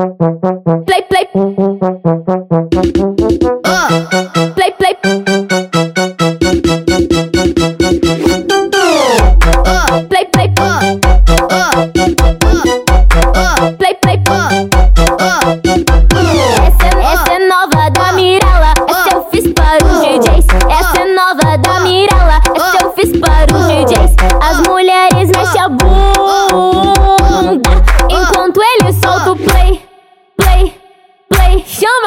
Play, play. Uh.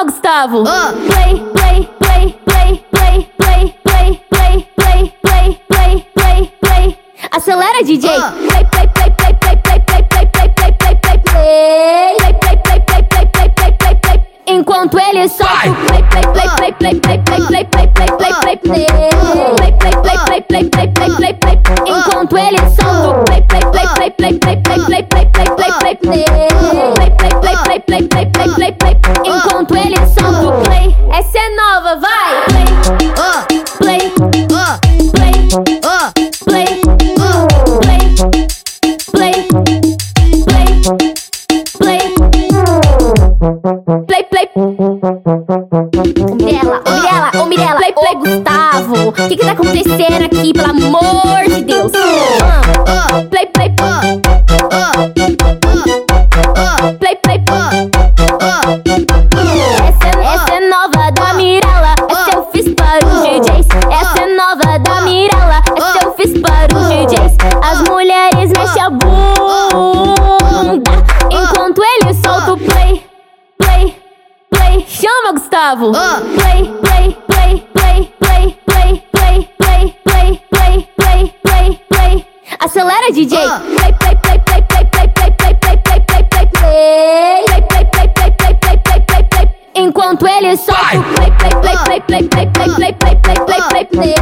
Gustavo. Play, play, play, play, play, play, play, play, play, play, play, play, play. Acelera DJ. Play, play, play, play, play, play, play, play, play, play, play, play, play. Play, play, play, play, play, play, play, play, play. Enquanto ele solta o play, play, play, play, play, play, play, play, play, play, play, play, play. Play, play, play, play, play, play, play, play, play. Enquanto ele solta o play, play, play, play, play, play, play, play, play, play, play, play, play. Play, play, play, play, play, play, play, play, play. Play. Ô Mirella, ô Mirella, ô Mirella, play, play, Gustavo. O que que tá acontecendo aqui, pelo amor de Deus? Ah, Play, play, play, play. Essa, essa é nova da Mirella. Essa eu fiz para os DJs. Essa é nova da Mirella. Essa eu fiz para os DJs. As mulheres mexem a play. Gustavo. Play, play, play, play, play, play, play, play, play, play, play, play, play. Acelera DJ. Play, play, play, play, play, play, play, play, play, play, play, play, play. Play, play, play, play, play, play, play, play, play. Enquanto ele solta o play, play, play, play, play, play, play, play, play, play, play, play, play.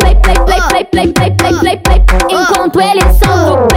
Play, play, play, play, play, play, play, play, play. Enquanto ele solta